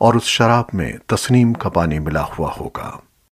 اور اس شراب میں تسنیم کا پانی ملا ہوا ہوگا۔